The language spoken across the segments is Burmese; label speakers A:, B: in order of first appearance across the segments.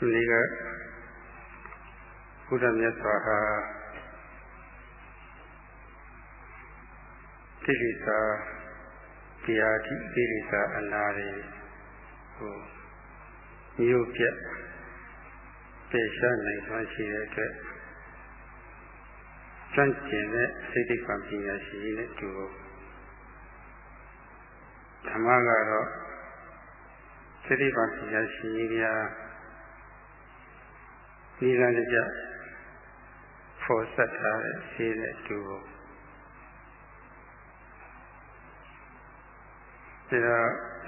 A: ဒီကဘုရားမြတ်စွာဟာတိရိသာတရားတိတိရိသာအနာတွေဟိုမြို့ပြတ်ပေရှားနိုင်စွာရှိတဲ့အတွက်ကျွမ်းကျင်တဲ့စိတ်တိတ်ပံပညာရှိနဲ့တူဓမ္မကတော့စိတ်တိတ်ပံပညာရှိများ ဒီကနေ့ကြဖော်ဆက်ထားတဲ့ရှိတဲ့တူဒါတော့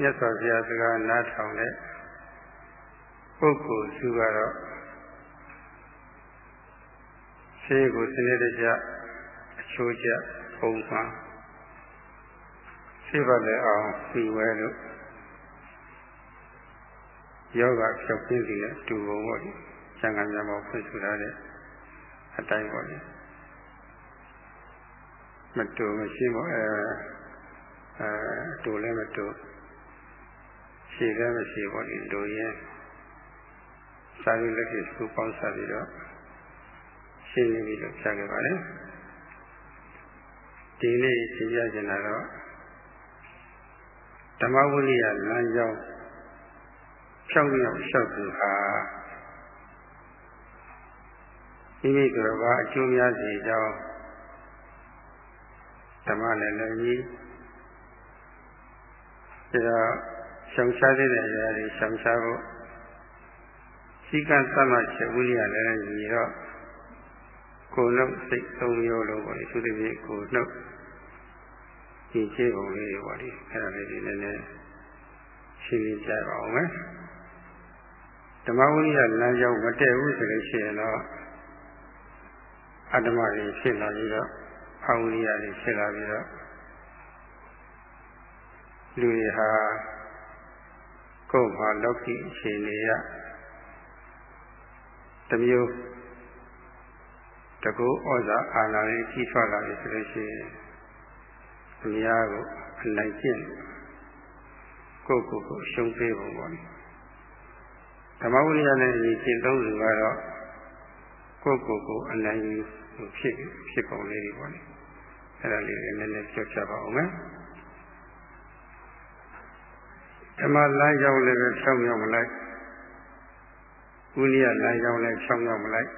A: မြတ်စွာဘုရားစကားနားထောင်တဲ့ပုဂ္ဂိုလ်စုကတော့ရှင်းကိုစနစ်တကျအချိုးကျပုံမှန်ရှိပါလေအောင်ပြီးဝဲလို့ယောဂဖြောက်ပြင်းစီတဲ့တူပုံပေါ့ဒီ ကျန်ကမြတ်မောဖွင့်ဆိုထားတဲ့အတိုင်းပေါ့လေမတူမရှိပါအဲအဲတူလည်းမတူရှိလည်းမရှိပါဘူးတူရင်စာရင်းလက်ရှိစုပေါင်းစားပြီးတော့ရှင်းနေပြီလို့ဖြတ်ခဲ့ပါလေဒီနေ့ရှင်းပြချင်တာတော့ဓမ္မဝိရိယလမ်းကြောင်းဖြောင်းရောက်လျှောက်သူဟာ မိမိတို့ကအကျိုးများစေကြောင်းဓမ္မနဲ့လည်းကြီးဒါရှောင်ရှားတဲ့အရာတွေရှောင်ရှားဖို့စီကံသမတ်ချက်ဝိရိယလည်းညီတော့ကိုယ်နှုတ်စိတ်သုံးမျိုးလုံးပေါ့လေသူတည်းကိုယ်နှုတ်ဒီခြေပုံလေးတွေပေါ့လေအဲ့ဒါလေးတွေနည်းနည်းရှင်းပြကြပါအောင်မယ်ဓမ္မဝိရိယလမ်းကြောင်းမတည့်ဘူးဆိုလို့ရှိရင်တော့ အတ္တမတွေဖြစ်လာပြီးတော့အဝိရိယတွေဖြစ်လာပြီးတော့လူတွေဟာကိုယ်မှာလောကီအခြေအနေရတမျိုးတကူဩဇာအာဏာတွေကြီးထွားလာပြီဆိုလို့ရှိရင်အများကိုအနိုင်ကျင့်ကိုယ့်ကိုယ်ကိုရှုံးပေးပုံပေါ့ဓမ္မဝိရိယနဲ့ဒီရှင်းသုံးစုကတော့ကိုယ့်ကိုယ်ကိုအနိုင် ဖြစ်ဖြစ်ပုံလေးတွေပေါ့လေအဲ့ဒါလေးလည်းနည်းနည်းပြောပြပါအောင်မယ်ဓမ္မလမ်းကြောင်းလည်းပဲဖြောင်းမြောက်မလိုက်ဝိရိယလမ်းကြောင်းလည်းဖြောင်းမြောက်မလိုက်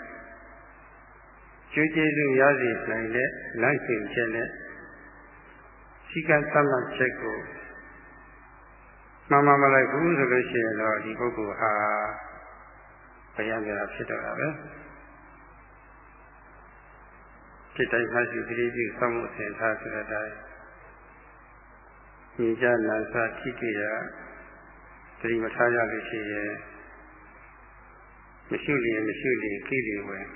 A: ကျွေးကျေးဇူးရစီနိုင်တဲ့လမ်းစဉ်ချက်နဲ့ရှိကသတ်မှတ်ချက်ကိုမှန်မှန်မလိုက်ဘူးဆိုလို့ရှိရင်တော့ဒီပုဂ္ဂိုလ်ဟာဘယံကြတာဖြစ်တော့တာပဲ ဖြစ်တိုင်းမှရှိသတိပြုစောင့်မှုဆင်ထားဆိုတဲ့အတိုင်းညီကြနာစာထိတိရသတိမထားရလို့ရှိရင်မရှိလျင်မရှိလျင်ကိလေဝင်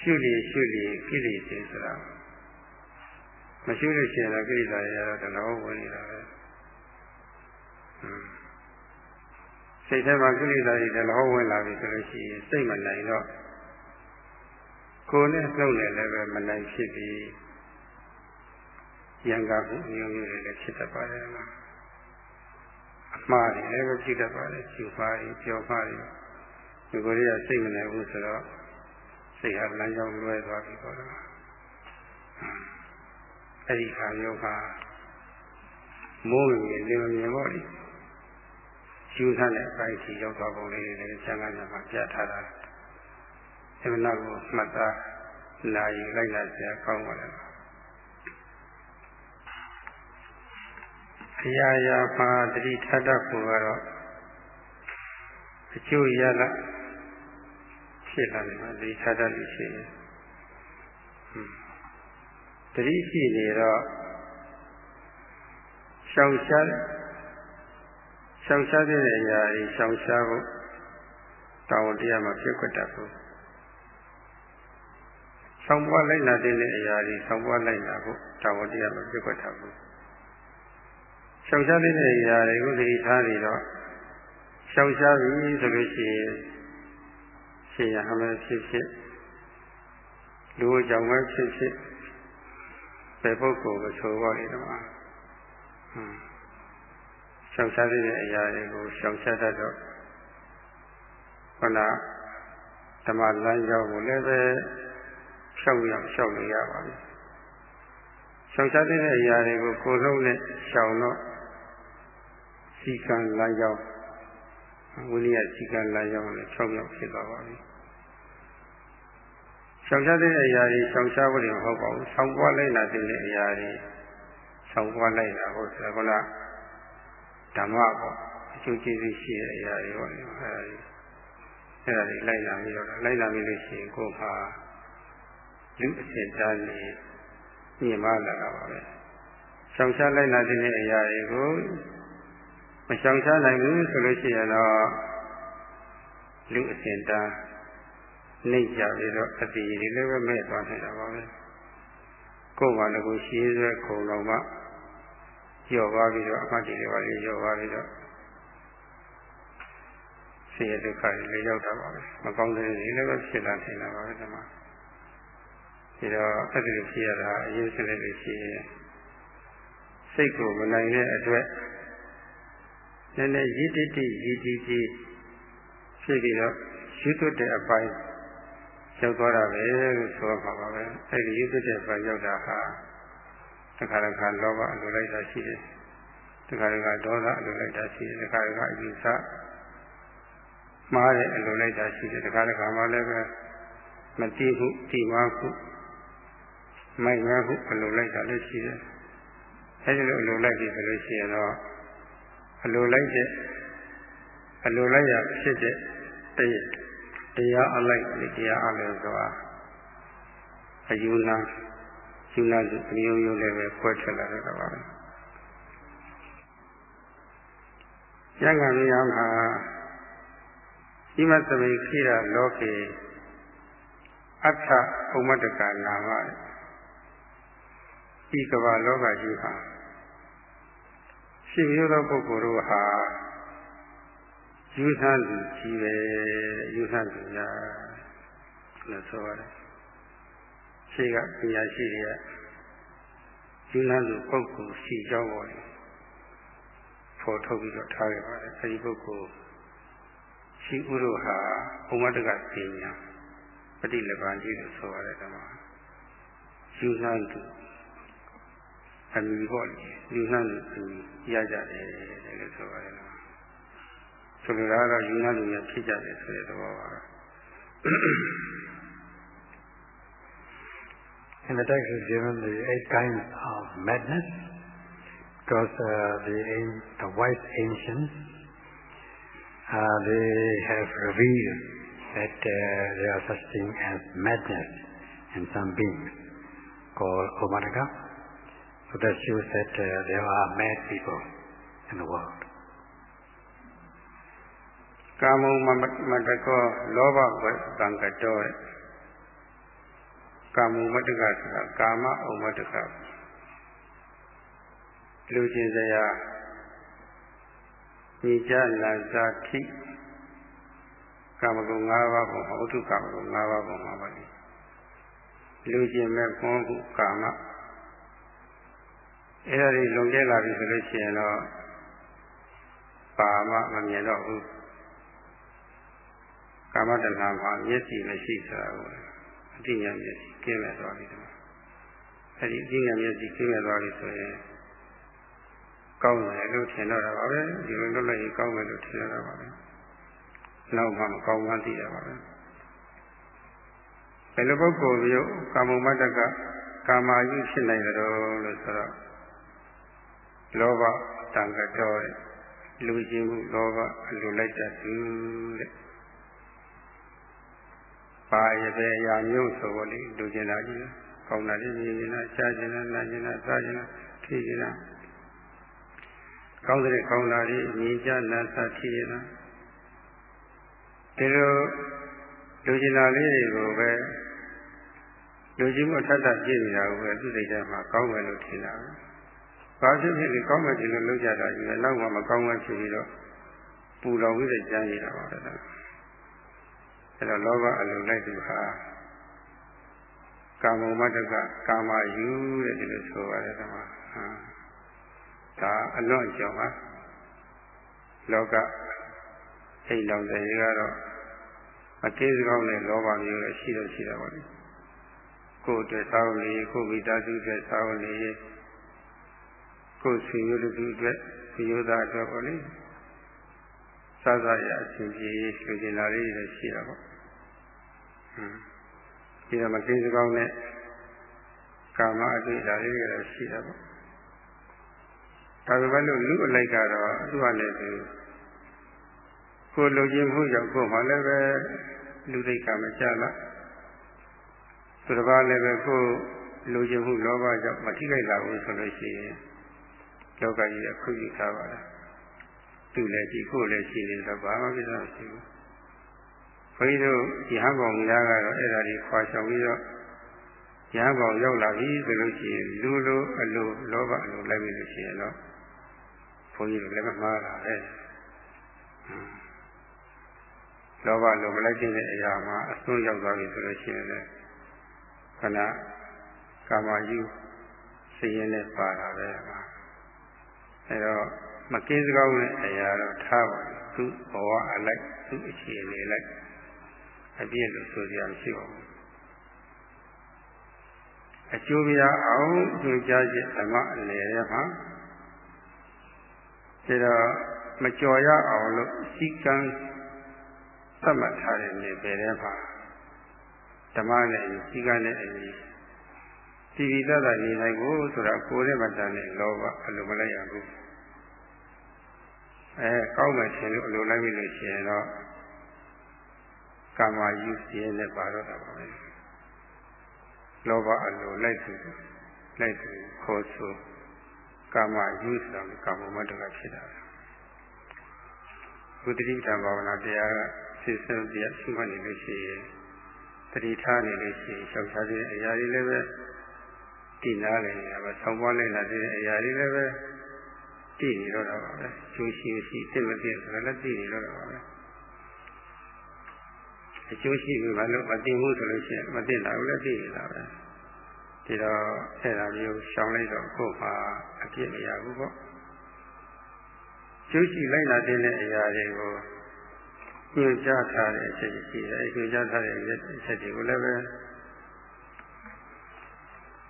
A: ရှုလျင်ရှုလျင်ကိလေသာဆိုတာမရှိလို့ရှိရင်တော့ကိလေသာတွေကတော့တလောဝင်နေတာပဲစိတ်ထဲမှာကိလေသာတွေတလောဝင်လာပြီဆိုလို့ရှိရင်စိတ်မနိုင်တော့ ကိုယ်နဲ့နှုတ်နဲ့လည်းပဲမနိုင်ဖြစ်ပြီးရံကားမှုမျိုးမျိုးတွေလည်းဖြစ်တတ်ပါတယ်မှာအမှားတွေလည်းပဲဖြစ်တတ်ပါတယ်ကျူပါးတွေပြောပါးတွေဒီကိုယ်တွေကစိတ်မနိုင်ဘူးဆိုတော့စိတ်ဟာလမ်းကြောင်းလွဲသွားပြီပေါ့နော်အဲ့ဒီခါမျိုးကမိုးဝင်နေနေမြင်ပေါ့လေကျူးထားတဲ့အပိုင်းကြီးရောက်သွားပုံလေးတွေလည်းကျမ်းဂန်မှာပြထားတာ အမှန်တော့မှတ်သားလာယူလိုက်လာစရာကောင်းပါလေအရာရာမှာတတိထတတ်ဖို့ကတော့အကျိုးရလာဖြစ်လာတယ်တတိထတတ်လို့ရှိရင်တတိရှိနေတော့ရှောင်ရှားရှောင်ရှားတဲ့အရာတွေရှောင်ရှားဖို့တောင်းတရားမှာဖြစ်ခွတ်တတ်ဖို့ ဆောင်ပွားလိုက်လာတဲ့အရာတွေဆောင်ပွားလိုက်လာဖို့တာဝန်တရားမပြတ်ွက်တာဘူးရှောင်ရှားတဲ့အရာတွေကိုသတိထားနေတော့ရှောင်ရှားပြီဆိုလို့ရှိရင်ရှင်ရဟမဖြစ်ဖြစ်လူကြောင့်ပဲဖြစ်ဖြစ်ဘယ်ပုဂ္ဂိုလ်ကိုဆိုတော့လေတော့ဟွန်းရှောင်ရှားတဲ့အရာတွေကိုရှောင်ရှားတတ်တော့ခုနဓမ္မလမ်းကြောင်းကိုလည်းပဲ ဖြောက်ရောက်ဖြောက်လို့ရပါပြီရှောင်ရှားတဲ့အရာတွေကိုကိုယ်လုံးနဲ့ရှောင်တော့စီကံလမ်းကြောင်းဝိနည်းစီကံလမ်းကြောင်းလည်းဖြောက်ရောက်ဖြစ်သွားပါပြီရှောင်ရှားတဲ့အရာတွေရှောင်ရှားဖို့လည်းမဟုတ်ပါဘူးဆောင်းပွားလိုက်လာတဲ့အရာတွေဆောင်းပွားလိုက်တာဟုတ်ဆိုတော့ဓမ္မပေါ့အကျိုးကျေးဇူးရှိတဲ့အရာတွေပေါ့အဲဒါတွေအဲ့ဒါတွေလိုက်လာပြီးတော့လိုက်လာပြီးလို့ရှိရင်ကိုယ်မှာ လူအစစ်သားနေမြင်မလာတာပါပဲရှောင်ရှားလိုက်လာတဲ့အရာတွေကိုမရှောင်ရှားနိုင်ဘူးဆိုလို့ရှိရင်တော့လူအစစ်သားနှိပ်ကြပြီးတော့အတိတွေလည်းပဲမဲ့သွားနေတာပါပဲကိုယ်ကလည်းကိုရှိရဲခုံတော်မှကျော်သွားပြီးတော့အမှတ်တွေပါလေကျော်သွားပြီးတော့ဆင်းရဲဒုက္ခတွေလည်းရောက်တာပါပဲမကောင်းတဲ့တွေလည်းပဲဖြစ်လာနေတာပါပဲဒီမှာ ဒီတော့အဲ့ဒီလိုဖြစ်ရတာအရေးကြီးလို့ရှိရင်စိတ်ကိုမနိုင်တဲ့အတွက်နည်းနည်းရည်တိတိရည်တည်ကြည်ဖြစ်ပြီးတော့ရွတ်တဲ့အပိုင်းရောက်သွားတာပဲလို့ဆိုရမှာပါပဲအဲ့ဒီရွတ်တဲ့အပိုင်းရောက်တာဟာတခါတခါလောဘအလိုလိုက်တာရှိတယ်တခါတခါဒေါသအလိုလိုက်တာရှိတယ်တခါတခါအယူဆမှားတဲ့အလိုလိုက်တာရှိတယ်တခါတခါမှလည်းပဲမတိဟုတိမဟု မိုက်ငါဟုအလိုလိုက်တာလည်းရှိတယ်အဲဒီလိုအလိုလိုက်ပြီဆိုလို့ရှိရင်တော့အလိုလိုက်တဲ့အလိုလိုက်ရဖြစ်တဲ့တရားအလိုက်တရားအလိုက်ဆိုတာအယူနာယူနာစုအမျိုးမျိုးလည်းပဲခွဲထွက်လာတော့ပါပဲ။ကျန်ကမြာမှာဣမသမိခိရလောကေအထဥမတကနာမ ဤကဘာလောကကြီးဟာရှင်မျိုးသောပုဂ္ဂိုလ်တို့ဟာယူဆသူကြီးပဲယူဆသူများလို့ဆိုရတယ်ရှိကပညာရှိတွေကယူဆသူပုဂ္ဂိုလ်ရှိကြောင်းပေါ်ဖော်ထုတ်ပြီးတော့ထားခဲ့ပါတယ်အဲဒီပုဂ္ဂိုလ်ရှိဥရောဟာဘုမတကပညာပฏิလဘာကြီးလို့ဆိုရတယ်ဓမ္မယူဆသူ အမိပေါ့လေယူဆသူရကြတယ်လို့ဆိုရတယ်ဆိုလိုတာကတော့ယူနာလူများဖြစ်ကြတယ်ဆိုတဲ့သဘောပါပဲ
B: In the text is given the eight kinds of madness because uh, the, the wise ancients uh, they have revealed that uh, there are such thing as madness in some beings called Omadaka. So that shows that uh, there are mad people in the world.
A: ကာမုံမတကောလောဘဝကံကတောကာမုံမတကဆိုတာကာမဥမတကလူချင်းစရာညီကြလန်စာထိကာမဂုဏ်၅ပါးပုံဥထုကာမဂုဏ်၅ပါးပုံမှာပါလေလူချင်းမဲ့ခွန်ခုကာမ အဲ့ဒါတွေလွန်ကျဲလာပြီဆိုလို့ရှိရင်တော့ကာမမမြင်တော့ဘူးကာမတဏ္ဍာမှာမျက်စိမရှိဆိုတာကိုအတိညာမျက်စိကျင်းမဲ့သွားပြီဒီမှာအဲဒီအတိညာမျက်စိကျင်းမဲ့သွားပြီဆိုရင်ကောင်းတယ်လို့ထင်တော့တာပါပဲဒီလိုလုပ်လိုက်ရင်ကောင်းမယ်လို့ထင်တော့တာပါပဲနောက်မှမကောင်းမှသိရပါပဲဘယ်လိုပုဂ္ဂိုလ်မျိုးကာမမတ္တကကာမာယုဖြစ်နိုင်တယ်လို့ဆိုတော့ လောဘတန်ကတော့လူချင်းမှုလောဘအလိုလိုက်တတ်သူတဲ့ပါရတဲ့အရာမျိုးဆိုတော့လေလူကျင်တာကြီးကောင်းတာကြီးမြင်နေတာရှားကျင်တာနာကျင်တာစားကျင်တာထိကျင်တာကောင်းတဲ့ကောင်းတာကြီးမြင်ကြနာစားထိကျင်တာဒီလိုလူကျင်တာလေးတွေကိုပဲလူကြီးမှုအထက်ထပြည့်နေတာကိုပဲသူ့စိတ်ထဲမှာကောင်းမယ်လို့ထင်တာပဲ။ ဘာဖြစ်ဖြစ်လဲကောင်းမယ်ဒီလိုလုပ်ကြတာကြီးပဲနောက်မှမကောင်းမှဖြစ်ပြီးတော့ပူလောင်ပြီးတဲ့ကြမ်းနေတာပါပဲ။အဲတော့လောဘအလိုလိုက်သူဟာကာမမတ္တကကာမယူတဲ့ဒီလိုဆိုပါတယ်ကွာဟာဒါအလွန်ကြောင့်ပါလောကအိမ်တော်တွေကတော့အကင်းစကောင်းတဲ့လောဘမျိုးလည်းရှိတော့ရှိတာပါလေကိုယ်အတွက်သာဝန်နေကိုယ်မိသားစုအတွက်သာဝန်နေ ကိုယ်ဆွေမျိုးတို့အတွက်ဆွေမျိုးသားအတွက်ပေါ့လေစသရအချင်းကြီးဆွေကျင်လာလေးတွေရှိတာပေါ့ဟွန်းဒီတော့မကင်းစကောင်းတဲ့ကာမအတွေ့အကြုံလေးတွေရှိတာပေါ့ဒါပေမဲ့လို့လူအလိုက်ကတော့သူ့ဟာလည်းသူကိုလူချင်းမှုကြောင့်ကိုယ်မှလည်းပဲလူသိက္ခာမချလားသူတစ်ပါးလည်းပဲကိုယ်လူချင်းမှုလောဘကြောင့်မထိခိုက်လာဘူးဆိုလို့ရှိရင် လောကကြီးအခုယူထားပါလားသူလည်းဒီကိုယ်လည်းရှိနေတော့ဘာမှပြဿနာမရှိဘူးဘုန်းကြီးတို့ဒီဟန်ကောင်များကတော့အဲ့ဒါကြီးခွာချောင်ပြီးတော့ရဟန်းကောင်ရောက်လာပြီဆိုလို့ရှိရင်လူလိုအလိုလောဘအလိုလိုက်ပြီလို့ရှိရင်တော့ဘုန်းကြီးတို့လည်းမမှားတာပဲလောဘလိုမလိုက်တဲ့အရာမှာအစွန်းရောက်သွားပြီဆိုလို့ရှိရင်လည်းခဏကာမယူစိတ်ရင်းနဲ့ပါတာပဲပါ အဲတော့မကင်းစကောင်းတဲ့အရာတော့ထားပါသူ့ဘဝအလိုက်သူ့အခြေအနေလိုက်အပြည့်လို့ဆိုကြရမရှိပါဘူးအကျိုးပြအောင်ညွှန်ကြားခြင်းဓမ္မအလယ်ထဲမှာဒါတော့မကြော်ရအောင်လို့စီကံသတ်မှတ်ထားတဲ့နေပယ်ထဲမှာဓမ္မနဲ့စီကံနဲ့အညီ ဒီဒီတတ်တာနေနိုင်ကိုဆိုတာကိုယ်နဲ့မတန်တဲ့လောဘအလိုမလိုက်ရဘူးအဲကောင်းမယ်ရှင်လို့အလိုလိုက်ပြီလို့ရှိရင်တော့ကာမယူစီနဲ့ပါတော့တာပါပဲလောဘအလိုလိုက်သူလိုက်သူခေါ်ဆိုကာမယူဆိုတာကာမမတ္တကဖြစ်တာဘုဒ္ဓတိတံဘာဝနာတရားကစိတ်ဆုံးတရားရှိမှနေလို့ရှိရင်တတိထားနေလို့ရှိရင်ရှောက်ထားတဲ့အရာတွေလည်းပဲ တည်နာလည်းနေပါဆောင်းပွားလိုက်လာတဲ့အရာတွေလည်းပဲတည်နေတော့တာပါပဲကျိုးရှိရှိစိတ်မတည်ဆိုတာလည်းတည်နေတော့တာပါပဲအကျိုးရှိပြီဘာလို့မသိဘူးဆိုလို့ရှိရင်မသိတာဘူးလည်းသိနေတာပဲဒီတော့အဲ့ဒါမျိုးရှောင်လိုက်တော့ကိုယ်မှာအပြစ်မရဘူးပေါ့ကျိုးရှိလိုက်လာတဲ့အရာတွေကိုညွှန်ကြားထားတဲ့အချက်ရှိတယ်အဲညွှန်ကြားထားတဲ့အချက်တွေကိုလည်းပဲ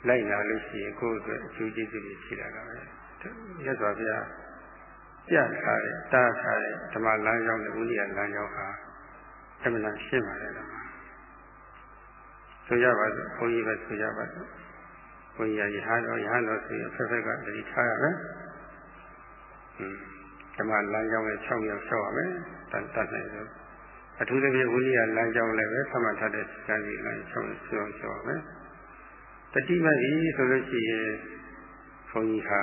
A: လိုက်လာလို့ရှိရင်ကိုယ့်အတွက်အကျိုးကျေးဇူးတွေရှိလာတာပဲမြတ်စွာဘုရားပြထားတဲ့တားထားတဲ့ဓမ္မလမ်းကြောင်းနဲ့ဥဒိယလမ်းကြောင်းဟာအမှန်တန်ရှင်းပါတယ်ကွာဆိုကြပါစို့ဘုန်းကြီးပဲဆိုကြပါစို့ဘုန်းကြီးရဟန်းတော်ရဟန်းတော်ဆိုရင်ဖက်ဖက်ကတတိထားရမယ်ဓမ္မလမ်းကြောင်းနဲ့6ရောက်6ရမယ်တတ်တတ်နိုင်တယ်အထူးသဖြင့်ဝိရိယလမ်းကြောင်းလည်းပဲသတ်မှတ်ထားတဲ့စံကြီးလမ်း6ရောက်6ရမယ် တတိမကြီးဆိုလို့ရှိရင်ဘုန်းကြီးဟာ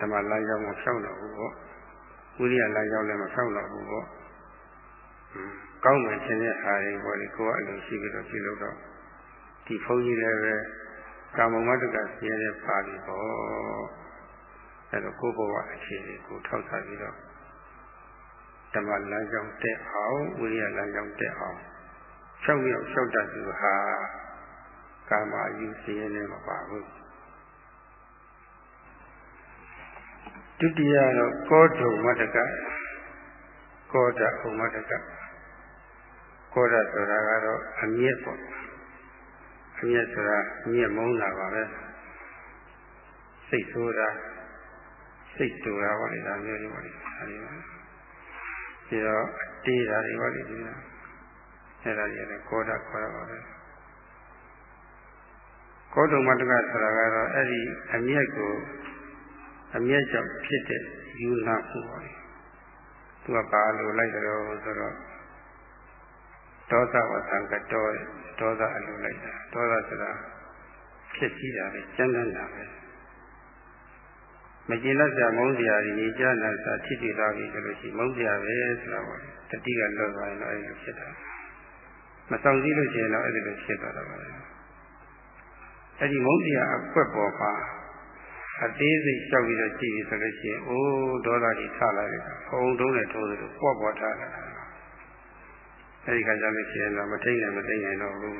A: ဓမ္မလမ်းကြောင်းကိုဖြောင်းတော့ဘူးပေါ့ဝိရိယလမ်းကြောင်းလည်းမဖြောင်းတော့ဘူးပေါ့ကောင်းမှန်ခြင်းတဲ့အားတွေပေါ်လေကိုယ်ကအလိုရှိပြီးတော့ပြုလုပ်တော့ဒီဘုန်းကြီးလည်းပဲကာမမတ္တကဆင်းရဲပါပြီပေါ့အဲတော့ကိုယ်ဘဝအခြေအနေကိုထောက်ဆပြီးတော့ဓမ္မလမ်းကြောင်းတက်အောင်ဝိရိယလမ်းကြောင်းတက်အောင်လျှောက်ရောက်လျှောက်တတ်သူဟာ ကာမအယူဆင်းရဲနဲ့မပါဘူးဒုတိယတော့ကောဓုမတ္တကကောဓဥမတ္တကကောဓဆိုတာကတော့အမြင့်ပေါ့အမြင့်ဆိုတာမြင့်မုန်းတာပါပဲစိတ်ဆိုးတာစိတ်တူတာပေါ့လေဒါမျိုးတွေပေါ့လေအဲဒီပါပြီးတော့တေးတာတွေပေါ့လေဒီကအဲဒါတွေလည်းကောဓခေါ်ရပါပဲ ကောဓုမတ္တကဆိုတာကတော့အဲ့ဒီအမြင့်ကိုအမျက်ကြောင့်ဖြစ်တဲ့ယူနာမှုပါလေသူကဘာလို့လိုက်ကြတော့ဆိုတော့ဒေါသဝသံကတောဒေါသအလိုလိုက်တာဒေါသဆိုတာဖြစ်စည်းတာပဲကျမ်းတမ်းတာပဲမကျေနပ်ကြမုန်းစရာကြီးကြာနာစာဖြစ်တည်သွားပြီဆိုလို့ရှိရင်မုန်းစရာပဲဆိုတာပေါ့တတိကလွတ်သွားရင်တော့အဲ့လိုဖြစ်တာမဆောင်စည်းလို့ရှိရင်တော့အဲ့ဒီလိုဖြစ်သွားတာပါပဲ အဲ့ဒီမုန်းစရာအကွက်ပေါ်မှာအသေးစိတ်လျှောက်ပြီးတော့ကြည့်ပြီးဆိုလို့ရှိရင်အိုးဒေါသကြီးထလာတယ်ဖုံတုံးနဲ့ထိုးတယ်ပွက်ပွက်ထားတာအဲဒီခါကျလို့ရှိရင်တော့မထိန်နိုင်မသိနိုင်တော့ဘူး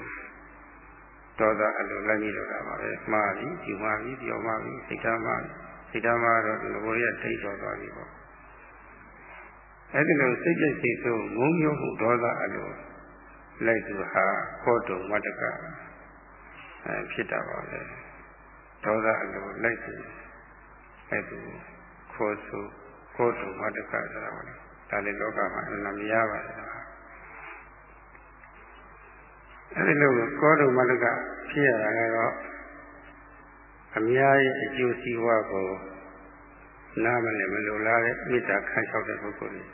A: ဒေါသအလိုလိုက်ပြီးတော့တာပါပဲမှားပြီဒီမှားပြီပြောမှားပြီစိတ်ထားမှားစိတ်ထားမှားတော့ဒီလိုရတိတ်တော်သွားပြီပေါ့အဲဒီလိုစိတ်ကြိတ်စိတ်ဆိုးငုံမျိုးမှုဒေါသအလိုလိုက်သူဟာကောတုမတ္တက အဲဖြစ်တာပါလေဒေါသအလိုလိုက်သူလိုက်သူခေါ်ဆိုကောတုမတ္တကဆိုတာပါလေဒါလည်းလောကမှာအမှန်မရပါဘူးအဲဒီလိုကောတုမတ္တကဖြစ်ရတာကတော့အများရဲ့အကျိုးစီးပွားကိုနားမလည်မလိုလားတဲ့မေတ္တာခံလျှောက်တဲ့ပုဂ္ဂိုလ်တွေ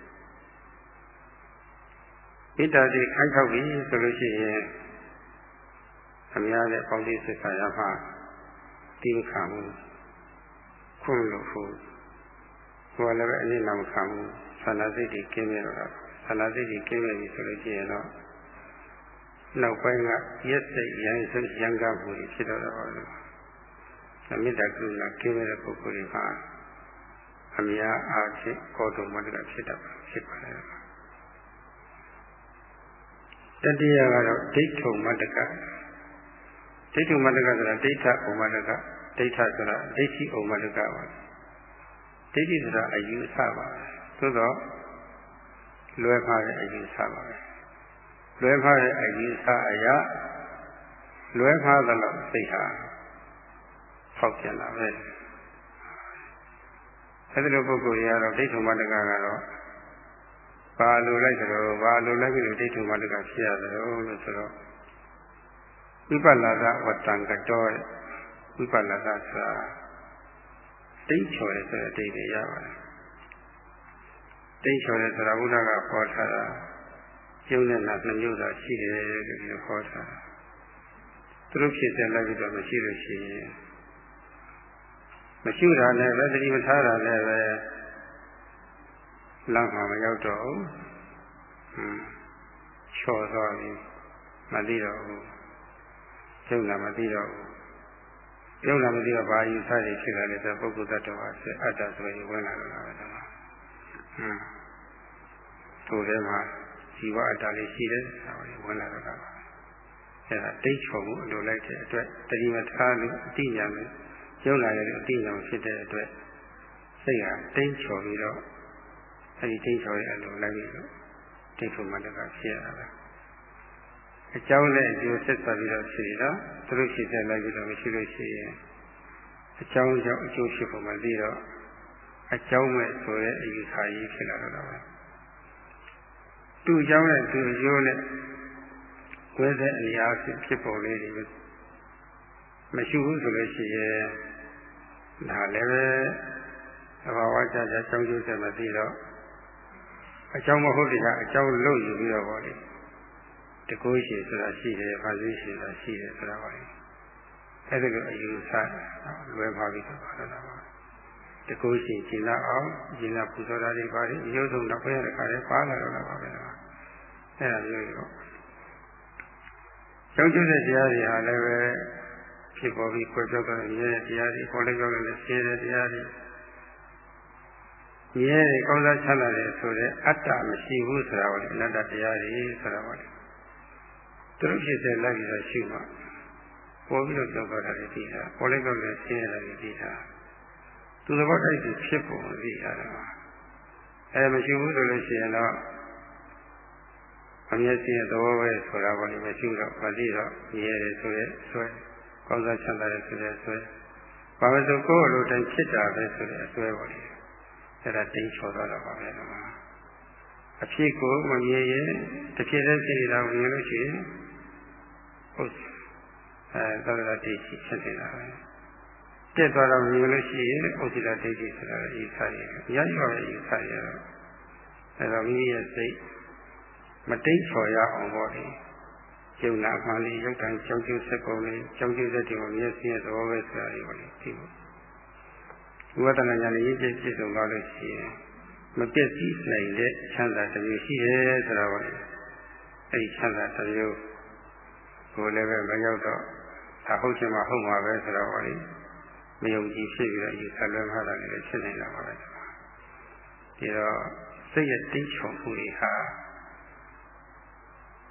A: မေတ္တာစီခံလျှောက်ပြီဆိုလို့ရှိရင် အများနဲ့ပေါင်းစည်းစစ်ဆာရမှာတိမခံဘူးခွင့်လို့ဖို့ကိုယ်လည်းပဲအနည်းနာမခံဘူးဆန္ဒစိတ်တွေကင်းမြဲတော့ဆန္ဒစိတ်တွေကင်းမြဲပြီဆိုလို့ရှိရင်တော့နောက်ပိုင်းကရက်စိတ်ရန်စိတ်ရန်ကမှုတွေဖြစ်တော့တော့လို့မေတ္တာကုလကင်းမြဲတဲ့ပုဂ္ဂိုလ်တွေမှာအများအားဖြင့်ကောတုမတ္တကဖြစ်တတ်ဖြစ်ပါလေတတိယကတော့ဒိဋ္ဌုမတ္တက ဒိဋ္ဌုမတ္တကဆိုတာဒိဋ္ဌဥမတ္တကဒိဋ္ဌဆိုတာဒိဋ္ဌိဥမတ္တကပါဒိဋ္ဌိဆိုတာအယူအဆပါသို့တော့လွယ်မှားတဲ့အယူအဆပါပဲလွယ်မှားတဲ့အယူအဆအရာလွယ်မှားသလောက်စိတ်ဟာဖောက်ပြန်လာပဲအဲဒီလိုပုဂ္ဂိုလ်တွေကတော့ဒိဋ္ဌုမတ္တကကတော့ဘာလိုလိုက်ကြတော့ဘာလိုလိုက်ပြီးဒိဋ္ဌုမတ္တကဖြစ်ရတယ်လို့ဆိုတော့ ဝိပဿနာဝတ္တံကတော်ဝိပဿနာဆိုတာတိတ်ချော်တယ်ဆိုတဲ့အတိတ်တွေရပါတယ်တိတ်ချော်တယ်ဆိုတာဘုရားကဟောထားတာကျုံနဲ့နာနှစ်မျိုးသာရှိတယ်လို့ဒီဟောထားတာသူတို့ဖြစ်တဲ့လိုက်ပြီးတော့မရှိလို့ရှိရင်မရှိတာနဲ့ပဲသတိမထားတာနဲ့ပဲလမ်းမှာမရောက်တော့ဘူးဟွန်းချော်သွားပြီမသိတော့ဘူး ကျုံလာမသိတော့ဘူးကျုံလာမသိတော့ဘာယူဆနေဖြစ်လာလဲဆိုပုဂ္ဂိုလ်တ attva ဆက်အတ္တဆိုရင်ဝင်လာတော့တာပဲတော့ဟွန်းသူထဲမှာဇီဝအတ္တလေးရှိတယ်ဆိုရင်ဝင်လာတော့တာပါအဲဒါတိတ်ချုံမှုအလိုလိုက်တဲ့အတွက်တတိမထားလို့အတိညာလို့ကျုံလာရတဲ့အတိညာဖြစ်တဲ့အတွက်စိတ်ဟာတိတ်ချော်ပြီးတော့အဲဒီတိတ်ချော်ရဲ့အလိုလိုက်ပြီးတော့တိတ်ချုံမှတကဖြစ်ရတာပဲ အကြောင်းနဲ့အကျိုးဆက်ဆက်ပြီးတော့ဖြစ်ရတာသူတို့ရှိတဲ့လိုက်ပြီးတော့မရှိလို့ရှိရင်အကြောင်းကြောင့်အကျိုးဖြစ်ဖို့မသိတော့အကြောင်းမဲ့ဆိုတဲ့အယူဆကြီးဖြစ်လာတော့တာပဲသူ့အကြောင်းနဲ့သူ့အကျိုးနဲ့ဝဲတဲ့အနေအားဖြင့်ဖြစ်ပေါ်လေးတွေမရှိဘူးဆိုလို့ရှိရင်ဒါလည်းပဲသဘာဝကြကြကြောင်းကျိုးဆက်မသိတော့အကြောင်းမဟုတ်တဲ့ကအကြောင်းလို့ယူပြီးတော့ဗောလေ တကိုးရှိဆိုတာရှိတယ်၊ဘာသိရှိဆိုတာရှိတယ်ဆိုတာပါလေအဲ့ဒါလိုအယူဆလွယ်ပါပြီဆိုတော့ပါတကိုးရှိကျင်လာအောင်ကျင်လာပူဇော်တာတွေပါတယ်အယုံဆုံးတော့ဘယ်ရတဲ့ခါလဲပါလာတော့ပါပဲအဲ့ဒါမျိုးရောကျောင်းကျတဲ့တရားတွေဟာလည်းပဲဖြစ်ပေါ်ပြီးခွဲပြောက်တဲ့ရဲတရားတွေခေါ်လည်းပြောလည်းဆင်းရဲတရားတွေရဲကောင်းစားချမ်းသာတယ်ဆိုတဲ့အတ္တမရှိဘူးဆိုတာကိုအနတ္တတရားတွေဆိုတာပါလေ သူတို့ဖြစ်တဲ့လက်ပြီးတော့ရှိမှပေါ်ပြီးတော့ကြောက်သွားတာတွေသိတာပေါ်လည်းပြောလည်းဆင်းရဲတာတွေသိတာသူသဘောတိုက်သူဖြစ်ပုံသိရတာအဲမရှိဘူးဆိုလို့ရှိရင်တော့အမျက်စိရဲ့သဘောပဲဆိုတာကိုလည်းမရှိတော့မသိတော့မြဲတယ်ဆိုရဲဆွဲကောင်းစားချမ်းသာတယ်ဆိုရဲဆွဲဘာလို့ဆိုကိုယ်လိုတိုင်းဖြစ်တာပဲဆိုရဲဆွဲပါလေအဲ့ဒါတိတ်ချော်သွားတော့ပါပဲတော့အဖြစ်ကိုမမြင်ရင်တစ်ဖြစ်တဲ့ဖြစ်နေတာကိုမြင်လို့ရှိရင် ဟုတ်အဲသဒ္ဒရာတိရှိဖြစ်နေတာပဲတက်သွားတော့မြင်လို့ရှိရင်ဥစ္စရာဒိဋ္ဌိဆိုတာဤခါရရရရဤခါရအဲ့တော့မိမိရဲ့စိတ်မတိတ်ချော်ရအောင်ပေါ့လေကျုံနာမှလေးရုပ်တံကြောင်းကျိုးဆက်ကုန်လေးကြောင်းကျိုးဆက်တွေကိုမျက်စိရဲ့သဘောပဲဆိုတာတွေပေါ့လေဒီဝိပဿနာဉာဏ်ရည်ပြည့်ပြည့်စုံသွားလို့ရှိရင်မပြည့်စည်နိုင်တဲ့ချမ်းသာတစ်မျိုးရှိတယ်ဆိုတာပေါ့လေအဲဒီချမ်းသာတစ်မျိုး ကိုလည်းပဲမရောက်တော့ဒါဟုတ်ချင်မှဟုတ်မှာပဲဆိုတော့ပေါ့လေမယုံကြည်ဖြစ်ပြီးတော့ဒီဆက်လွဲမှားတာလည်းဖြစ်နေတာပါပဲဒီတော့စိတ်ရဲ့တိတ်ချုံမှုတွေဟာ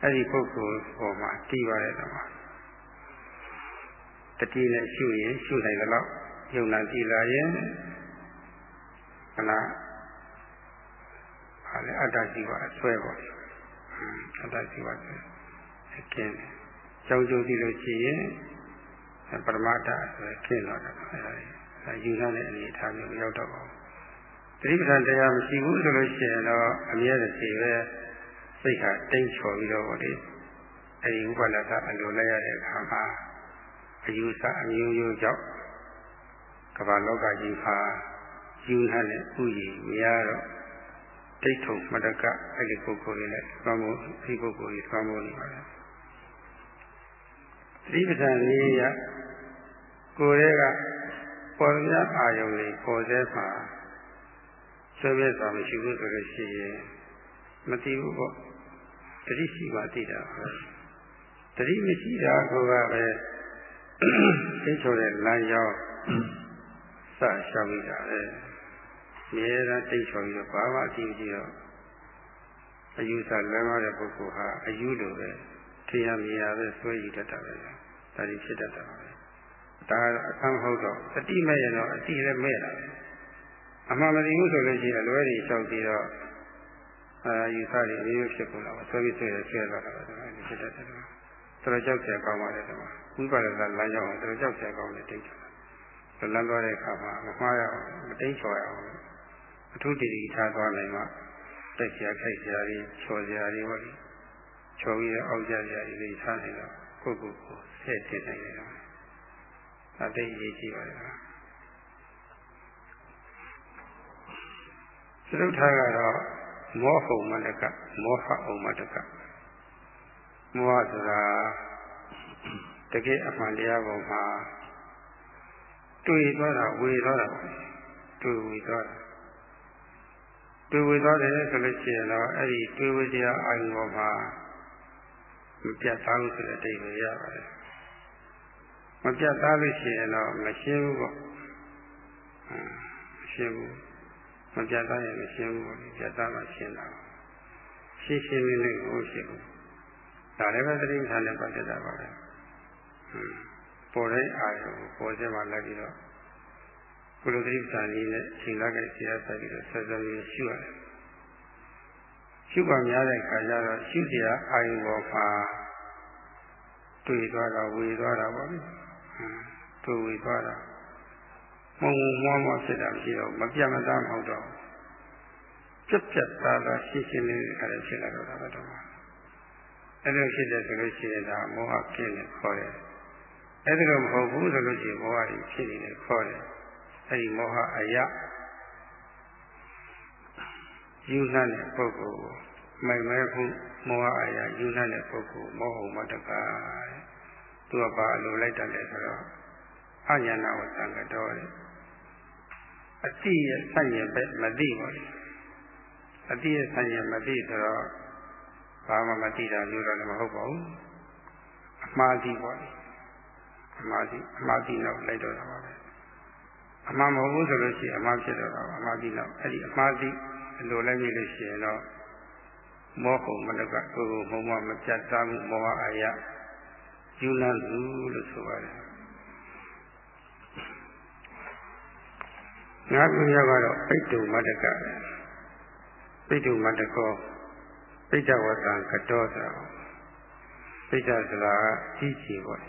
A: အဲ့ဒီပုဂ္ဂိုလ်ပေါ်မှာတည်ပါတယ်တော့တတိနဲ့ရှုရင်ရှုနိုင်သလောက်ယုံနာကြည်လာရင်ခဏဟာလေအတ္တကြီးပါအဆွဲပေါ့အတ္တကြီးပါဆွဲခင်းတယ် ကြောင်းကျိုးသိလို့ရှိရင်ပရမတ္တဆိုခင်းတော့တယ်အဲယူရတဲ့အနေအထားမျိုးရောက်တော့ပါဘူးတိပ္ပံတရားမရှိဘူးဆိုလို့ရှိရင်တော့အမြဲတည်းပဲစိတ်ဟာတိတ်ချော်ပြီးတော့ဗောလေအဲဒီဥပါဒကအလိုလိုက်ရတဲ့အခါမှာအယူဆအမျိုးမျိုးကြောင့်ကမ္ဘာလောကကြီးဟာယူဟန်နဲ့ဥယျာဉ်များတော့ဒိဋ္ဌုံမတကအဲ့ဒီပုဂ္ဂိုလ်တွေနဲ့သွမ်းမို့ဒီပုဂ္ဂိုလ်ကြီးသွမ်းမို့နေပါလား သတိပဋ္ဌာန်လေးရကိုယ်ရဲ့ကပေါ်ရအာယုံလေးပေါ်စေမှာဆွေးပြစွာမရှိဘူးဆိုလို့ရှိရင်မသိဘူးပေါ့တတိရှိမှသိတာဟုတ်တတိမရှိတာကပဲသိချိုတဲ့လမ်းကြောင်းစရှောက်ပြီးတာပဲမြဲတမ်းတိတ်ချော်ပြီးတော့ဘာမှအကြည့်ကြည့်တော့အယူဆလွဲမှားတဲ့ပုဂ္ဂိုလ်ဟာအယူလိုပဲ ထင်ရမြင်ရပဲဆွဲယူတတ်တာပဲဒါဒီဖြစ်တတ်တာပဲဒါအခမ်းဟုတ်တော့အတိမဲ့ရင်တော့အတိလည်းမဲ့တာပဲအမှန်မသိဘူးဆိုလို့ရှိရင်အလွဲကြီးလျှောက်ပြီးတော့အာယူဆတွေအမျိုးဖြစ်ကုန်တာပဲဆွဲပြီးဆွဲရဆွဲသွားတာပဲဒါဖြစ်တတ်တယ်တော်တော်ကြောက်ကြကောင်းပါလေဒီမှာဝိပါဒကလမ်းကြောင်းတော်တော်ကြောက်ကြကောင်းတယ်တိတ်တယ်လမ်းသွားတဲ့အခါမှာမမှားရအောင်မတိတ်ချော်ရအောင်အထူးတည်ထားသွားနိုင်မှတိုက်ဆရာခိုက်ဆရာကြီးချော်ဆရာကြီးဟောဒီ ချော်ပြီးအောက်ကြဆရာကြီးလေးထားနေတော့ကိုယ့်ကိုယ်ကိုဆဲ့တင်နိုင်တယ်တော့အတိတ်ရေးကြည့်ပါလားသရုပ်ထားကတော့မောဟုံမတကမောဟဥမတကမောဟဆိုတာတကယ်အမှန်တရားပေါ်မှာတွေ့သွားတာဝေသွားတာတွေ့ဝေသွားတာတွေ့ဝေသွားတယ်ဆိုလို့ရှိရင်တော့အဲ့ဒီတွေ့ဝေတရားအာရုံပေါ်မှာ မပြတ်သားလို့ဆိုတဲ့အတိတ်ကိုရပါတယ်မပြတ်သားလို့ရှိရင်တော့မရှင်းဘူးပေါ့မရှင်းဘူးမပြတ်သားရင်မရှင်းဘူးပေါ့ပြတ်သားမှရှင်းတာရှင်းရှင်းလေးလေးကိုရှင်းဘူးဒါလည်းပဲသတိထားနဲ့ပတ်သက်တာပါပဲပေါ်တဲ့အာရုံပေါ်စေမှလိုက်ပြီးတော့ကုလသတိပ္ပံလေးနဲ့ချိန်လာခဲ့ဆရာဆက်ပြီးတော့ဆက်ဆက်ပြီးရှုရတယ် ရှုပါများတဲ့ခါကျတော့ရှုစရာအာရုံပေါ်မှာတွေ့သွားတာဝေသွားတာပေါ့လေတွေ့ဝေသွားတာမုံမွားမွားဖြစ်တာမရှိတော့မပြတ်မသားမဟုတ်တော့ပြက်ပြက်သားသားရှင်းရှင်းလေးခါလေးဖြစ်လာတော့တာပဲတော့အဲ့လိုဖြစ်တဲ့ဆိုလို့ရှိရင်ဒါမောဟကင်းတယ်ခေါ်တယ်အဲ့ဒါလိုမဟုတ်ဘူးဆိုလို့ရှိရင်မောဟကြီးဖြစ်နေတယ်ခေါ်တယ်အဲ့ဒီမောဟအယ ယူနှံ့တဲ့ပုဂ္ဂိုလ်မိုင်မဲမှုမောဟအယယူနှံ့တဲ့ပုဂ္ဂိုလ်မောဟမတကသူကဘာလိုလိုက်တယ်လဲဆိုတော့အညာနာဝသံကတော်တယ်အတိရဲ့ဆန့်ကျင်ဘက်မသိပါဘူးအတိရဲ့ဆန့်ကျင်မသိဆိုတော့ဘာမှမသိတာမျိုးတော့လည်းမဟုတ်ပါဘူးအမှားသိပါဘူးအမှားသိအမှားသိတော့လိုက်တော့တာပါပဲအမှားမဟုတ်ဘူးဆိုလို့ရှိရင်အမှားဖြစ်တော့တာအမှားသိတော့အဲ့ဒီအမှားသိအ လိုလိုက်မိလို့ရှိရင်တော့မောဟုမနကကိုယ်ကိုမုံမမပြတ်သားမှုမောဟအာယယူလန်းသူလို့ဆိုပါတယ်ငါးခုမြောက်ကတော့ပိဋ္တုမတ္တကပိဋ္တုမတ္တကောပိဋ္ဌဝတ္တံကတောဆိုပိဋ္ဌဆိုတာကြီးကြီးပေါ့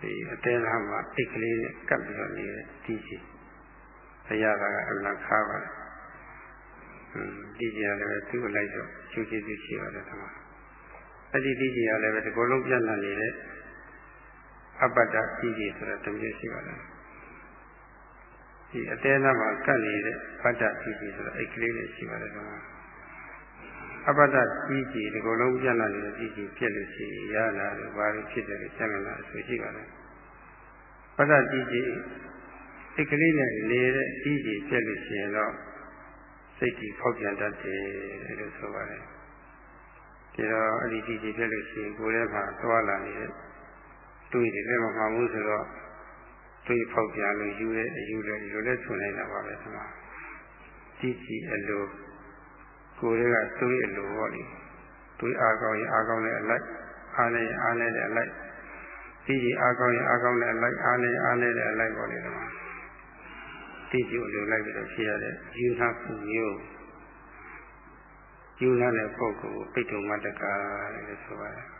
A: ဒီအတဲလားမှာအိတ်ကလေးနဲ့ကပ်ပြီးတော့နေတဲ့ကြီးကြီးအရာကအမှန်ခါပါတယ် ဒီကြီးရတယ်ပဲသူ့လိုက်တော့ကျူးကျူးရှိပါတယ်ဒီမှာအဲ့ဒီဒီကြီးရလည်းပဲဒီကိုလုံးပြန့်နှံ့နေတဲ့အပ္ပတ္တကြီးကြီးဆိုတော့တမျိုးရှိပါတယ်ဒီအတဲနာမှာကတ်နေတဲ့ဗတ္တကြီးကြီးဆိုတော့အဲ့ကလေးလေးရှိပါတယ်ကွာအပ္ပတ္တကြီးကြီးဒီကိုလုံးပြန့်လာနေတဲ့ကြီးကြီးဖြစ်လို့ရှိရင်ရလာလို့ဘာလို့ဖြစ်တယ်လို့ဆက်မလာဆိုရှိပါတယ်ဗတ္တကြီးကြီးအဲ့ကလေးနဲ့နေတဲ့ကြီးကြီးဖြစ်လို့ရှိရင်တော့ စိတ်ကြီးဖောက်ပြန်တတ်တယ်လို့ဆိုပါတယ်ဒီတော့အဲ့ဒီကြီးကြီးဖြစ်လို့ရှိရင်ကိုယ်ထဲမှာသွားလာနေတဲ့တွေ့တယ်လည်းမမှန်ဘူးဆိုတော့တွေးဖောက်ပြန်လို့ယူရဲအယူလည်းဒီလိုလဲဆွနိုင်တာပါပဲဒီမှာကြည့်ကြည့်အလိုကိုယ်တွေကတွေးအလိုဟောဒီတွေးအားကောင်းရင်အားကောင်းတဲ့အလိုက်အားနေရင်အားနေတဲ့အလိုက်ကြည့်ကြည့်အားကောင်းရင်အားကောင်းတဲ့အလိုက်အားနေအားနေတဲ့အလိုက်ပေါ့လေဒီမှာ ကြည့်ကြည့်အလိုလိုက်ပြီးတော့ဖြစ်ရတဲ့ယူနာမှုမျိုးယူနာတဲ့ပုဂ္ဂိုလ်ပိဋ္ဌုမတ္တကလို့ဆိုပါတယ်။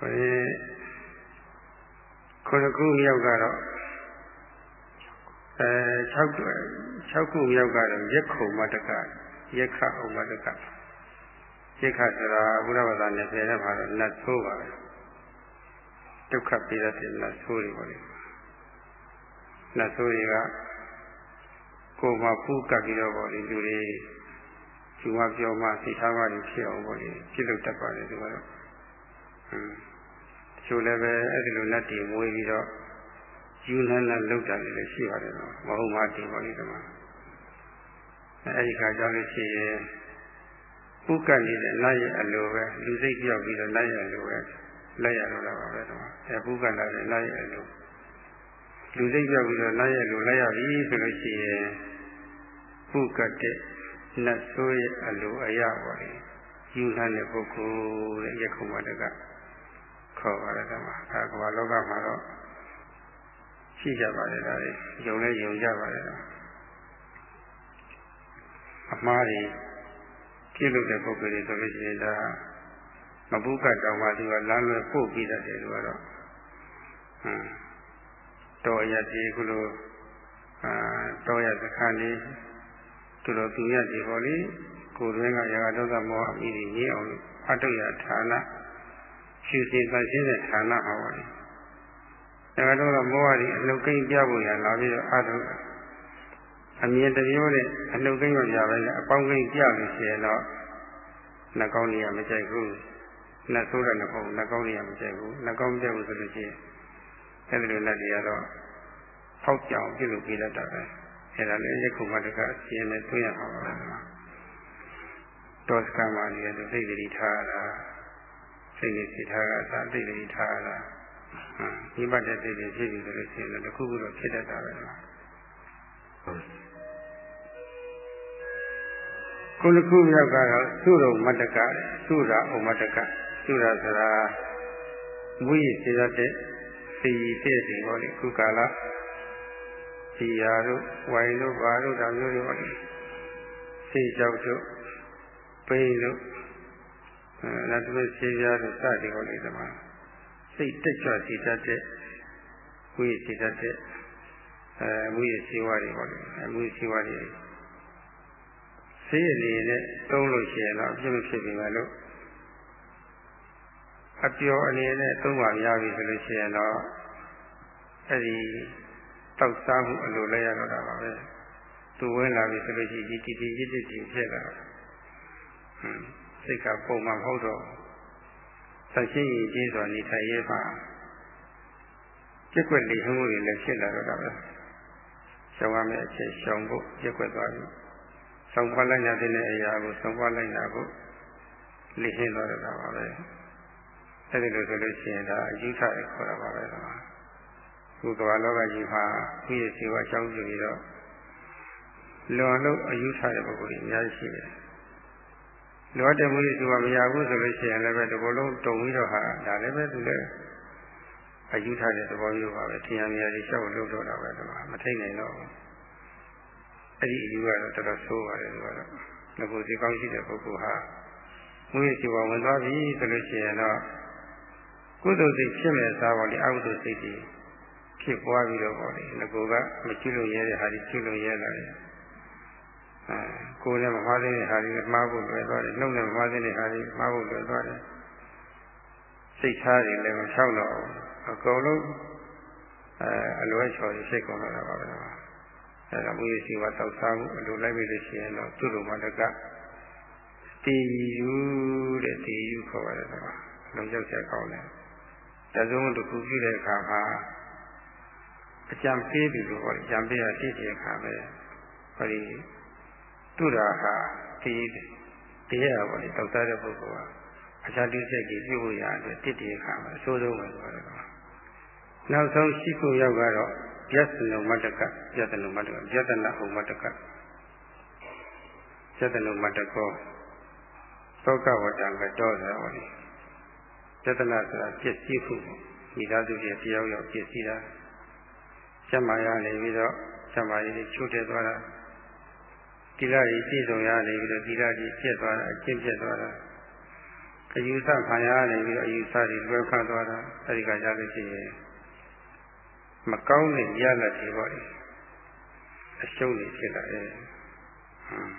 A: ဒီခုနှစ်ခုမြောက်ကတော့အဲ6ခု6ခုမြောက်ကတော့ရက်ခုမတ္တကရက်ခဥမတ္တကရက်ခဆိုတာဘုရားဘာသာနဲ့ပြန်ရမှာတော့နတ်ဆိုးပါပဲဒုက္ခပိရတဲ့နတ်ဆိုးတွေပေါ့လေ နတ်ဆိုးတွေကကိုယ်မှာဖူးကပ်ပြီးတော့ပေါ့လေလူတွေသူကပြောမှသိထားမှဖြစ်အောင်ပေါ့လေဖြစ်လို့တတ်ပါတယ်သူကတော့ဟွန်းချို့လည်းပဲအဲ့ဒီလိုလက်တည်မွေးပြီးတော့ယူနန်းနန်းလောက်တာလည်းရှိပါတယ်နော်မဟုတ်မှတည်ပါလိမ့်မယ်အဲ့ဒီခါကြောင့်လို့ရှိရင်ပုကတ်နေတဲ့နိုင်ရဲ့အလိုပဲလူစိတ်ပြောက်ပြီးတော့နိုင်ရဲ့အလိုပဲလိုက်ရတော့တာပါပဲတော့အဲပုကတ်လာတဲ့နိုင်ရဲ့အလို လူစိတ်ပြောက်ပြီးတော့နိုင်ရဲ့အလိုလိုက်ရပြီဆိုလို့ရှိရင်ပုကတ်တဲ့နတ်ဆိုးရဲ့အလိုအရာပါလေယူနန်းတဲ့ပုဂ္ဂိုလ်တဲ့ယခုမတကခေါ်ပါတယ်ကွာဒါကဘာလောကမှာတော့ရှိကြပါတယ်ဒါတွေယုံလဲယုံကြပါတယ်အမှားတွေကြည့်လို့တဲ့ပုဂ္ဂိုလ်တွေဆိုလို့ရှိရင်ဒါမပုကတောင်မှသူကလမ်းလွဲပို့ပြီးတတ်တယ်သူကတော့ဟမ် တော်ရည်ခုလိုအာတော်ရစခန်းလေးသူတော်သူရည်ပေါ်လေကိုယ်တွင်းကရာဂဒေါသမောဟအမိတွေကြီးအောင်လို့အတုရဌာနရှုစီပတ်ရှင်းတဲ့ဌာနဟောပါလေဒါကတော့မောဟကြီးအလုတ်ကိန်းပြဖို့ရလာပြီးတော့အထုအမြင်တမျိုးနဲ့အလုတ်ကိန်းမပြပဲနဲ့အပေါင်းကိန်းပြလို့ရှိရင်တော့နှကောင်းနေရမကြိုက်ဘူးနှဆိုးတဲ့နှကောင်းနှကောင်းနေရမကြိုက်ဘူးနှကောင်းမကြိုက်ဘူးဆိုလို့ရှိရင် အဲဒီလိုလက်တွေကတော့ဖောက်ကြောင်ပြုလုပ်ပြီးတတ်တာပဲအဲဒါလည်းယခုမှတကအစီရင်နဲ့သွင်းရမှာပါပဲတောစကမှာနေရတဲ့စိတ်ကလေးထားတာစိတ်နဲ့စိတ်ထားတာသာစိတ်ကလေးထားတာဒီပတ်တဲ့စိတ်တွေဖြစ်ပြီးဆိုလို့ရှိရင်တခုခုတော့ဖြစ်တတ်တာပဲခုနှစ်ခုမြောက်ကတော့သုရုံမတ္တကသုရာဥမတ္တကသုရာဆိုတာမူရည်စေရတဲ့ စီတဲ့စီဟောလေခုကာလစီရာတို့ဝိုင်တို့ဘာတို့ဒါမျိုးတွေဟောလေစိတ်ကြောက်တို့ပိန်တို့အဲနောက်တစ်ခြေပြားတို့စသည်ဟောလေဒီမှာစိတ်တက်ကြွစီတတ်တဲ့ဝိရစီတတ်တဲ့အဲမူရစီဝါတွေဟောလေအမူရစီဝါတွေဆေးအနေနဲ့သုံးလို့ရှိရင်တော့အပြစ်မဖြစ်ပြီပဲလို့ အပျော်အနေနဲ့သုံးပါရပြီဆိုလို့ရှိရင်တော့အဲဒီတောက်စားမှုအလိုလဲရတော့တာပါပဲသူဝင်လာပြီဆိုလို့ရှိရင်ဒီတီတီရစ်တည်ဖြစ်လာတော့ဟွန်းစိတ်ကပုံမှန်မဟုတ်တော့ဆက်ရှိရင်ကြီးစွာနေထိုင်ရေးပါပြက်ွက်လေမှုတွေလည်းဖြစ်လာတော့တာပဲရှောင်ရမယ့်အချက်ရှောင်ဖို့ပြက်ွက်သွားပြီဆောင်ပွားလိုက်ရတဲ့အရာကိုဆောင်ပွားလိုက်တာကိုလိဟင်းသွားတော့တာပါပဲ အဲဒီလိုဆိုလို့ရှိရင်ဒါအယူထရခေါ်တာပါပဲကွာခုကမ္ဘာလောကကြီးမှာပြည့်စုံအကြောင်းပြုပြီးတော့လွန်လို့အယူထတဲ့ပုဂ္ဂိုလ်ကြီးအများကြီးရှိတယ်လောတဲ့မှုကြီးကမရဘူးဆိုလို့ရှိရင်လည်းပဲဒီဘလုံးတုံပြီးတော့ဟာဒါလည်းပဲသူလည်းအယူထတဲ့သဘောမျိုးပါပဲထင်ရမြင်ရရှောက်လို့တော့တာပဲကွာမထိတ်နိုင်တော့ဘူးအဲ့ဒီအယူကတော့တော်တော်ဆိုးပါတယ်သူကတော့ငါကိုဒီကောင်းရှိတဲ့ပုဂ္ဂိုလ်ဟာမူရရှိပါဝင်သွားပြီဆိုလို့ရှိရင်တော့ ကုသိုလ်စိတ်ဖြစ်မဲ့စားပါလေအကုသိုလ်စိတ်တွေဖြစ်ပွားပြီးတော့ပေါ့လေငါကမချစ်လို့ရဲတဲ့ဟာတွေချစ်လို့ရဲလာတယ်အဲကိုယ်နဲ့မမှားတဲ့ဟာတွေမှားဖို့လွယ်သွားတယ်နှုတ်နဲ့မမှားတဲ့ဟာတွေမှားဖို့လွယ်သွားတယ်စိတ်ထားတွေလည်းမချောက်တော့ဘူးအကုန်လုံးအဲအလွဲချော်စိတ်ကုန်လာတာပါပဲအဲဒါမူရရှိဝါတောက်စားမှုအလိုလိုက်ပြီလို့ရှိရင်တော့သူ့လိုမှတကတေယူတဲ့တေယူခေါ်ရတယ်ကွာလုံကျောက်ချက်ကောင်းတယ် တစုံတစ်ခုပြုတဲ့အခါမှာအကြံပေးပြီလို့ဟောတယ်အကြံပေးရရှိတဲ့အခါပဲဟောဒီသူရာဟာဒီတရားပေါ်လေတောက်စားတဲ့ပုဂ္ဂိုလ်ဟာအခြားတိကျကြီးပြုဖို့ရအတွက်တစ်တည်းအခါမှာအဆိုးဆုံးပဲဆိုရတယ်ကွာနောက်ဆုံးရှိခုရောက်ကတော့ယသနုမတ္တကယသနုမတ္တကယတနာဥမတ္တကယတနုမတ္တကောသောကဝတ္တံကတောဆိုဟော ဒီယတနာဆိုတာပြည့်စည်မှုမိသားစုရဲ့တရားရောက်ပြည့်စည်တာကျမရနေပြီးတော့ကျမရည်ချိုးတဲ့သွားတာဒီလာကြီးပြည့်စုံရနေပြီးတော့ဒီလာကြီးပြည့်သွားတာအကျင့်ပြည့်သွားတာအယူဆခံရနေပြီးတော့အယူဆတွေလွဲခန့်သွားတာအဲဒီကကြလို့ရှိရင်မကောင်းတဲ့ရလဒ်တွေပေါ့လေအရှုံးတွေဖြစ်လာတယ်ဟမ်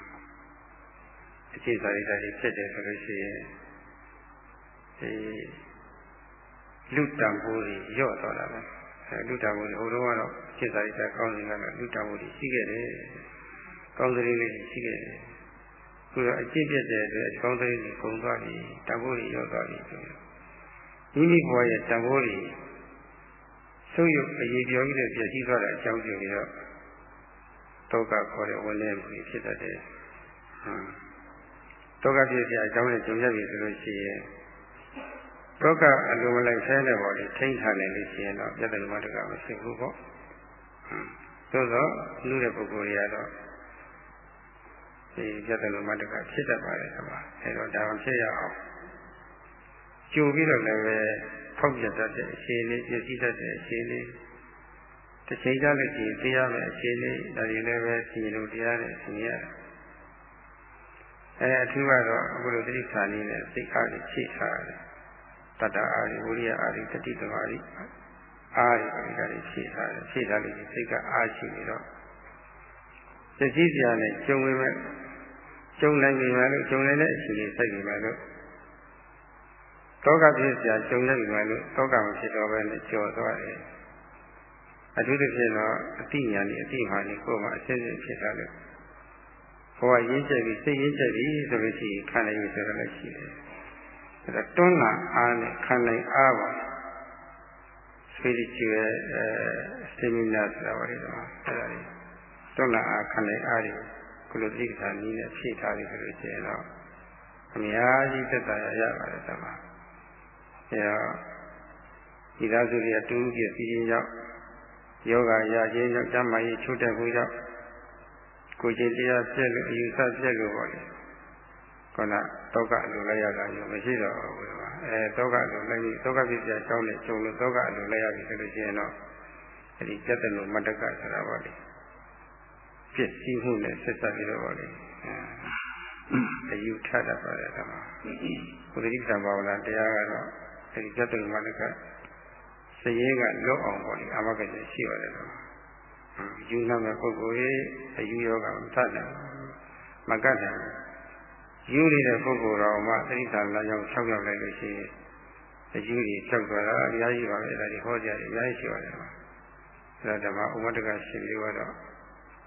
A: အခြေစာရိတ္တတွေဖြစ်တယ်ဆိုလို့ရှိရင် ဒီလူတံပိုးတွေညော့သွားတာပဲအဲလူတံပိုးတွေဟိုတုန်းကတော့အခြေစာရိတ္တကောင်းနေကတော့လူတံပိုးတွေရှိခဲ့တယ်ကောင်းတဲ့လေးတွေရှိခဲ့တယ်ခုတော့အကျင့်ပြတဲ့အတွက်ကောင်းတဲ့လေးတွေကုန်သွားပြီတံပိုးတွေညော့သွားပြီဆိုရင်မိမိဘဝရဲ့တံပိုးတွေဆုပ်ယုပ်အရေးပြောကြီးတဲ့ပြည့်စည်သွားတဲ့အကြောင်းပြုပြီးတော့တောကခေါ်တဲ့ဝန်ထဲမှုဖြစ်တတ်တယ်ဟမ်တောကပြည့်စည်အကြောင်းနဲ့ကြုံရပြီဆိုလို့ရှိရင် တောကအလိုမလိုက်ဆဲတဲ့ပေါ်လေးထိန်းထားနိုင်လို့ရှိရင်တော့ပြဿနာမတကမရှိဘူးပေါ့ဟမ်သို့သောလူတဲ့ပုဂ္ဂိုလ်တွေကတော့ဒီပြဿနာမတကဖြစ်တတ်ပါတယ်ကွာအဲတော့ဒါမှဖြစ်ရအောင်ကြိုပြီးတော့လည်းပဲဖောက်ပြတတ်တဲ့အခြေအနေပြည့်စည်တတ်တဲ့အခြေအနေတစ်ချိန်ကြလို့ရှိရင်သိရမယ့်အခြေအနေဒါတွေလည်းပဲသိလို့တရားနဲ့သိရတယ်အဲအထူးကတော့အခုလိုတိဋ္ဌာန်လေးနဲ့စိတ်အားကြီးဖြည့်ထားတယ် တတ္တအားကြီးဝိရိယအားကြီးတတိတမာကြီးအားကြီးဒါတွေဖြည့်ထားတယ်ဖြည့်ထားလို့စိတ်ကအားရှိနေတော့သိသိစရာနဲ့ကျုံဝင်မဲ့ကျုံနိုင်ပြီမယ်လို့ကျုံနိုင်တဲ့အခြေအနေစိုက်ပြီမယ်လို့တောကဖြစ်စရာကျုံနိုင်ပြီမယ်လို့တောကမဖြစ်တော့ဘဲနဲ့ကြော်သွားတယ်အထူးသဖြင့်တော့အတိညာနဲ့အတိမာနဲ့ကိုယ်မှာအစစ်စစ်ဖြစ်တာလို့ဘဝရင်းချက်ပြီးစိတ်ရင်းချက်ပြီးဆိုလို့ရှိရင်ခံနိုင်ပြီဆိုတော့လည်းရှိတယ်အဲ ဒါတွန်းလာအားနဲ့ခံနိုင်အားပါ spiritual seminar ဆိုတာပါလေတော့အဲဒါလေးတွန်းလာအားခံနိုင်အားတွေကုလတိကထာနည်းနဲ့ဖြည့်ထားပြီဆိုလို့ရှိရင်တော့အများကြီးသက်သာရရပါတယ်တမ။အဲတော့ဒီသားစုတွေကတူးပြည့်စည်ခြင်းကြောင့်ယောဂရခြင်းကြောင့်ဓမ္မရေးချိုးတက်မှုကြောင့်ကိုယ်ချင်းတရားပြည့်လို့အယူဆပြည့်လို့ပေါ့လေ ခုနတောကအလိုလိုက်ရတာမျိုးမရှိတော့ဘူးကွာအဲတောကအလိုလိုက်ပြီးတောကပြည့်စရာကြောင်းနဲ့ကျုံလို့တောကအလိုလိုက်ရပြီဆိုလို့ရှိရင်တော့အဲဒီကျက်တယ်လို့မတ္တကဆိုတာပေါ့လေပြည့်စည်မှုနဲ့ဆက်ဆက်ပြီးတော့ပေါ့လေအယူထတာပါတယ်ကွာဘုရားတိပ္ပံဘာဝနာတရားကတော့အဲဒီကျက်တယ်လို့မတ္တကစရေးကလွတ်အောင်ပေါ့လေအာမဂ္ဂနဲ့ရှိရတယ်တော့ယူနာမဲ့ပုဂ္ဂိုလ်ရဲ့အယူယောဂမထနိုင်မကတ်နိုင် ယူနေတဲ့ပုဂ္ဂိုလ်တော်မှသတိသာလာရောက်၆ရောက်လိုက်လို့ရှိရင်အယူကြီးဖြောက်သွားတာအများကြီးပါပဲဒါဒီဟောကြတယ်အများကြီးရှိပါတယ်အဲဒါဓမ္မဥပဒကရှင်ပြီးတော့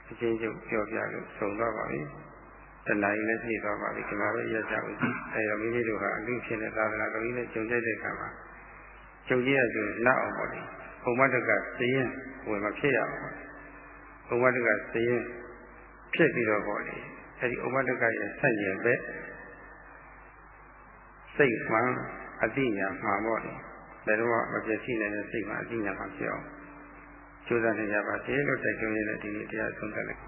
A: အချင်းချင်းပြောပြလို့ဆုံးသွားပါပြီတဏှာကြီးလည်းပြည့်သွားပါပြီဒီမှာပဲရကြဦးအဲတော့မိမိတို့ဟာအလူဖြစ်တဲ့သာသနာတော်ကြီးနဲ့ကြုံကြတဲ့အခါမှာကြုံကြရဆိုနောက်အောင်ပေါ့လေဥပဒကစည်ရင်ဝင်မဖြစ်ရအောင်ဥပဒကစည်ရင်ဖြစ်ပြီးတော့ပေါ့လေ အဲဒီဥပဒကရဲ့ဆက်ရင်ပဲစိတ်မှန်အတိညာမှာပေါ့လေဘယ်တော့မှမပြည့်စုံနိုင်တဲ့စိတ်မှအတိညာမှာဖြစ်အောင်ကျိုးစားနေကြပါစေလို့တိုက်တွန်းရတဲ့ဒီနေ့တရားဆုံးသက်လိုက်